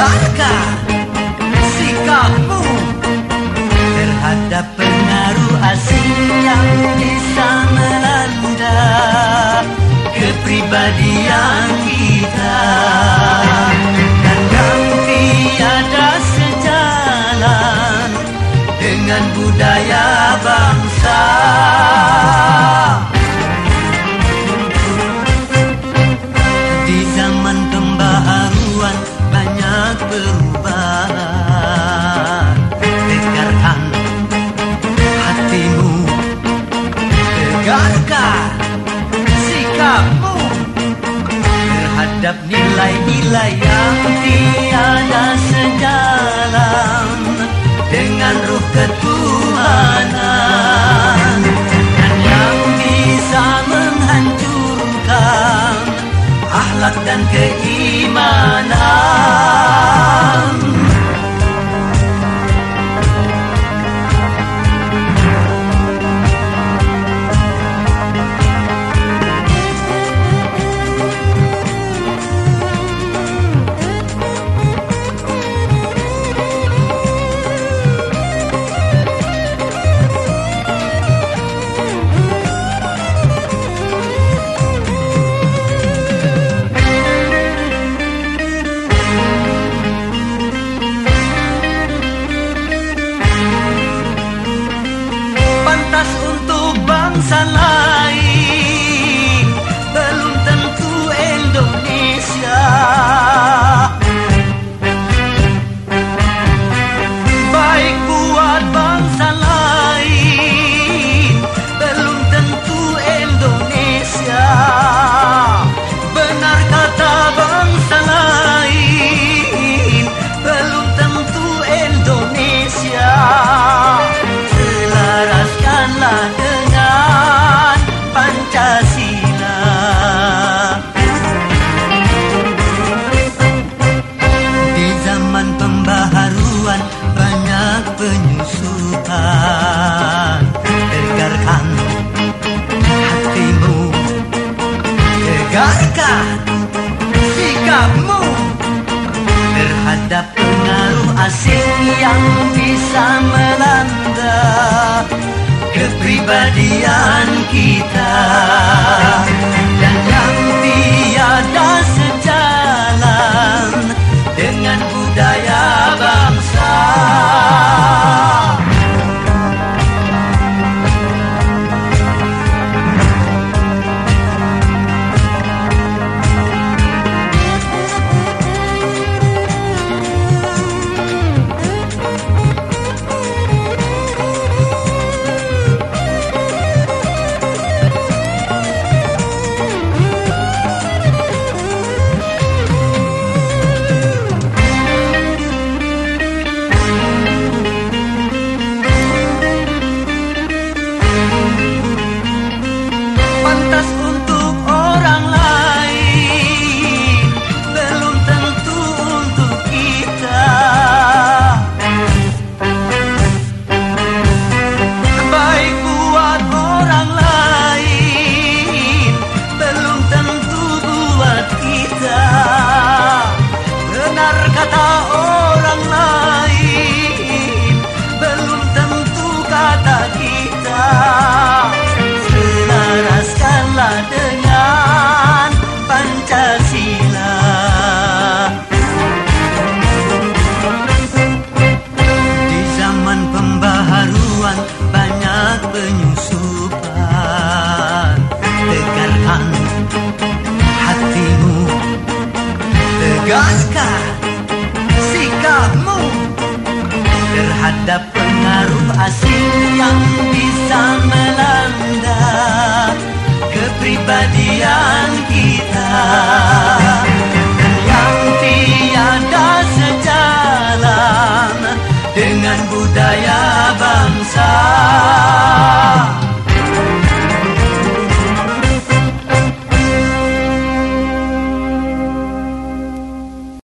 Tegarkan sikapmu terhadap pengaruh asing yang bisa melanda kepribadian kita dan yang tiada sejalan dengan budaya bangsa. Di zaman pembaharuan banyak perubahan Tegarkan hatimu. Tegarkan sikapmu. Terhadap nilai-nilai yang tiada sejalan Dengan ruh ketuhanan. Dan yang bisa menghancurkan akhlak dan keimanan bangsa Tegarkan sikapmu Terhadap pengaruh asing yang bisa melanda Kepribadian kita ada orang lain Terhadap pengaruh asing yang bisa melanda Kepribadian kita